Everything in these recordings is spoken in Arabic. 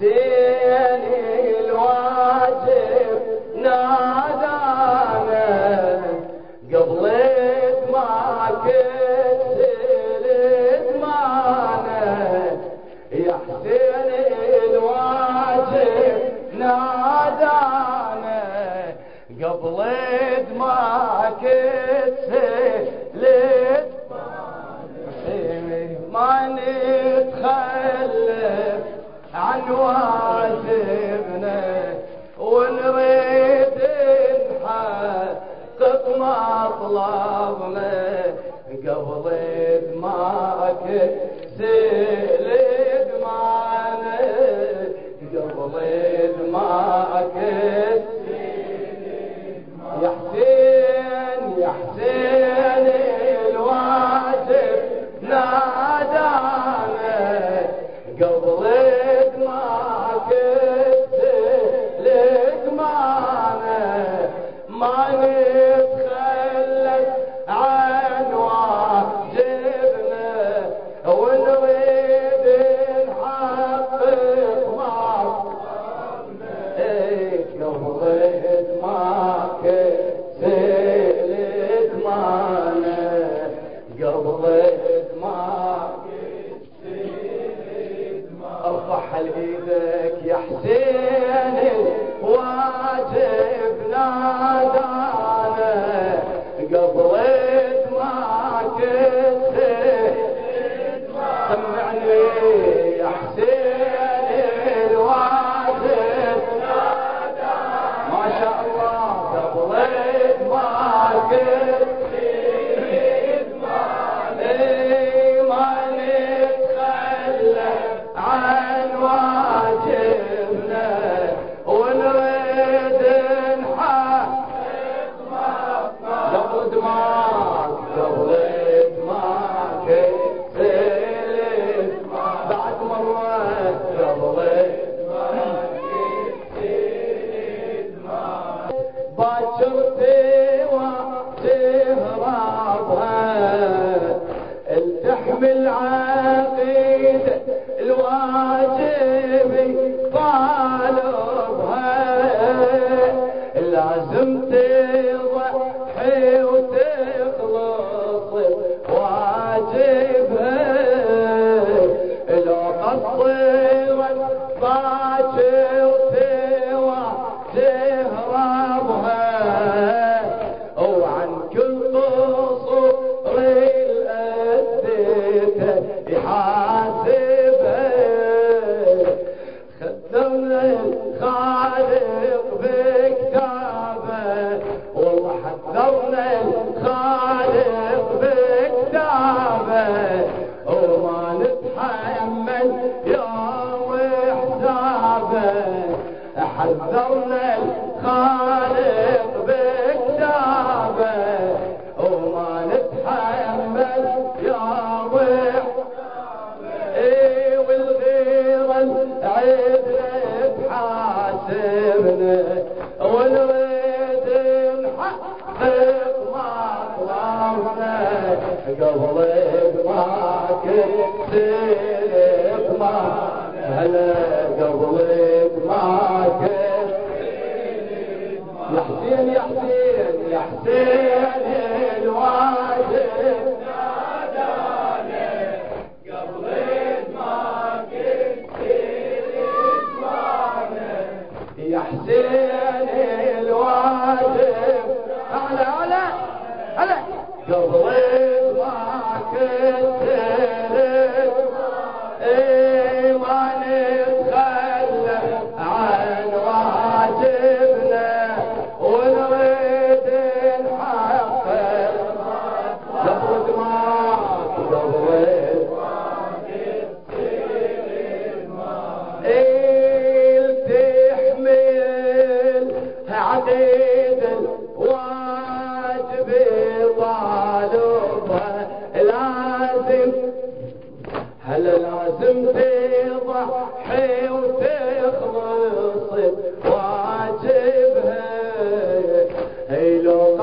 زيني الواجب نادانا قبلت ما كنت زلت معنا يا حسين الواجب نادانا قبلت ما كنت نواسبنا ونريد نحقق مطلبنا قبل ما كسبنا بالعالمين قلب ما كتب ما هلا قلب ما كتب يا حسين يا حسين يا حسين الواجب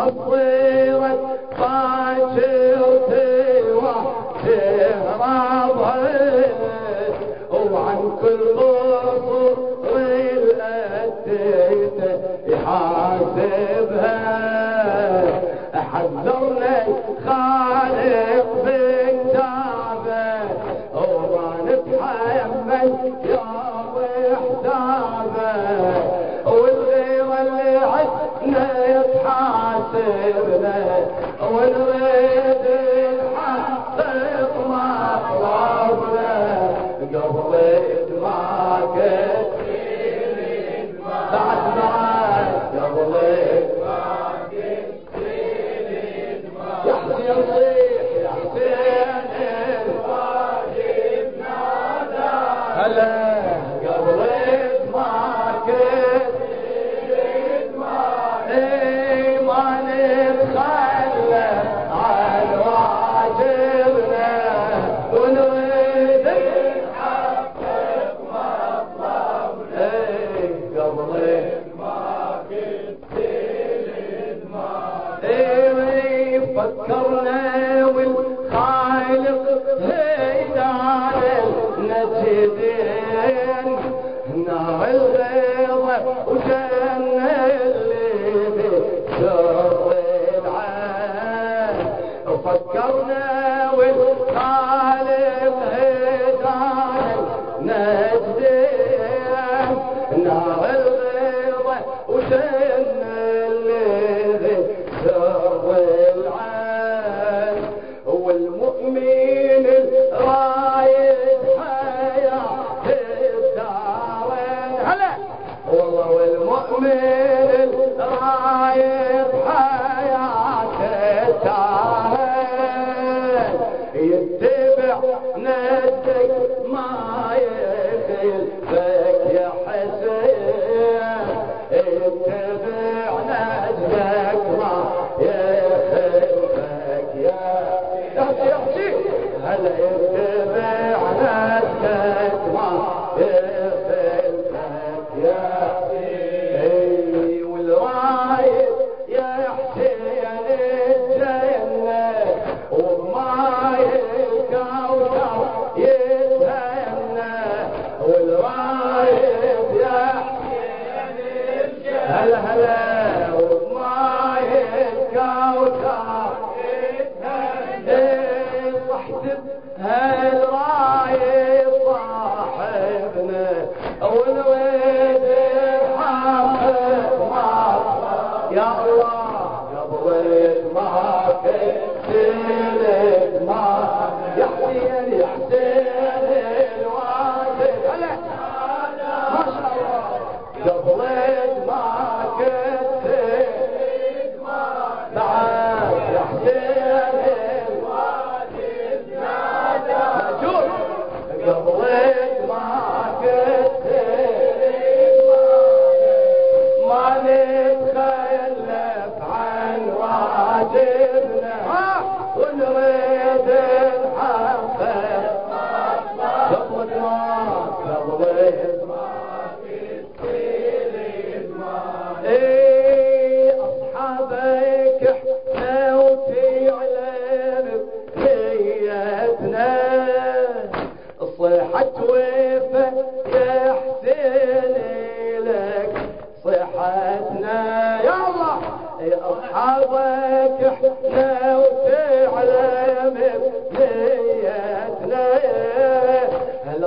Allah'a ولا هلا يتبع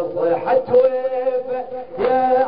صحت وفا يا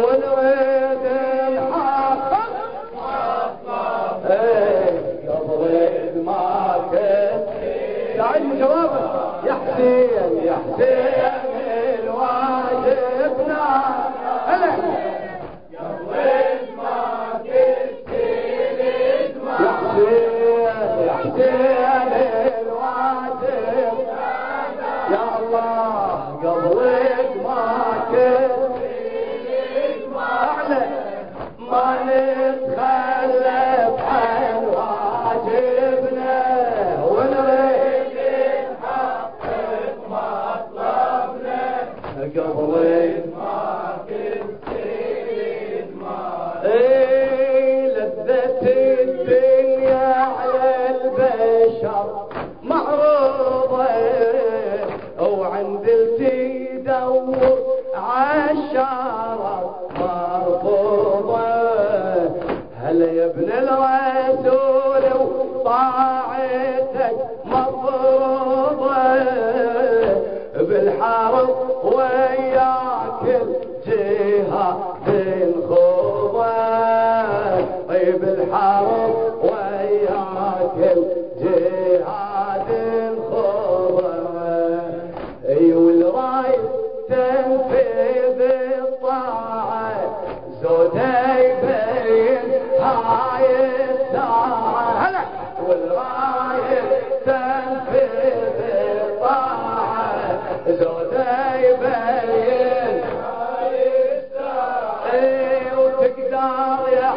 bueno الأرض وياك الجهاد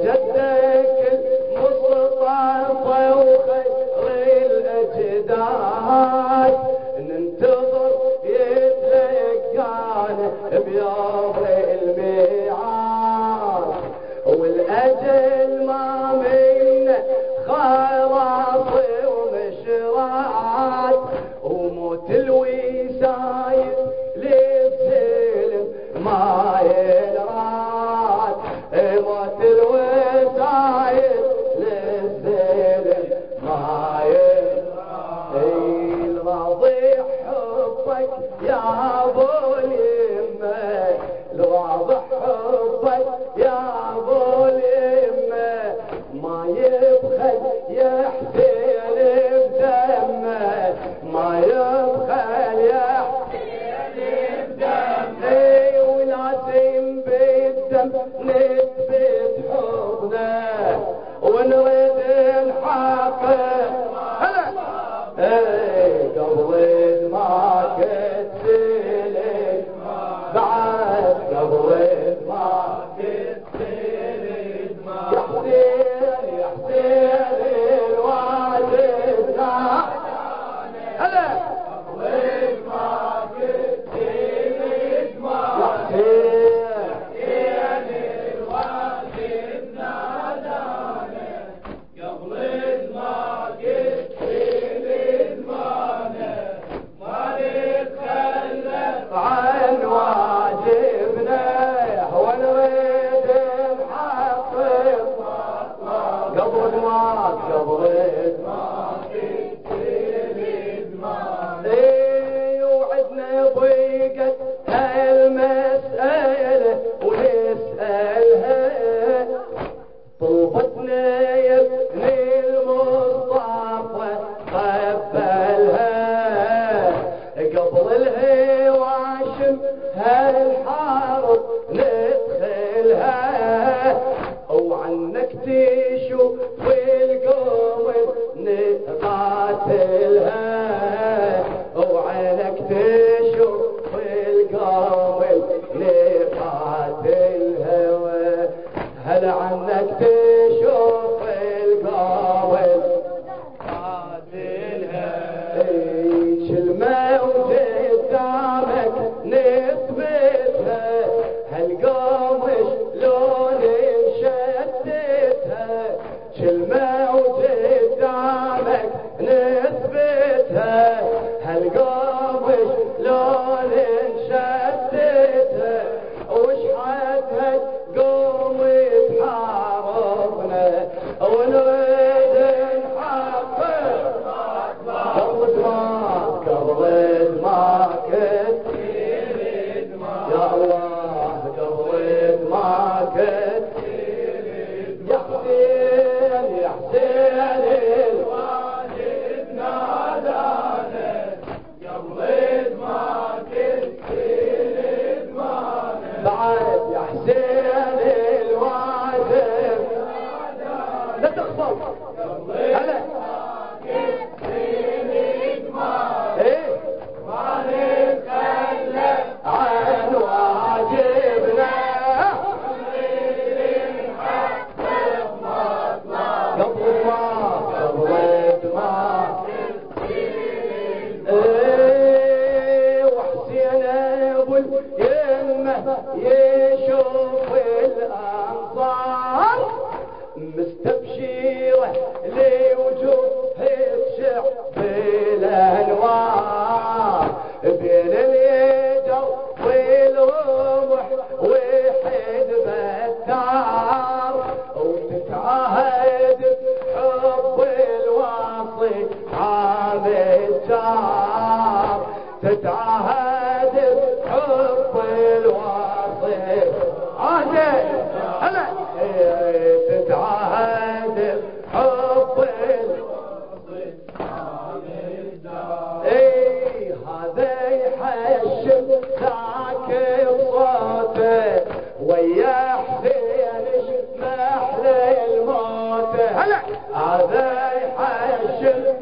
جد الواضح حبك يا أبو ما Oh. هذا يحشم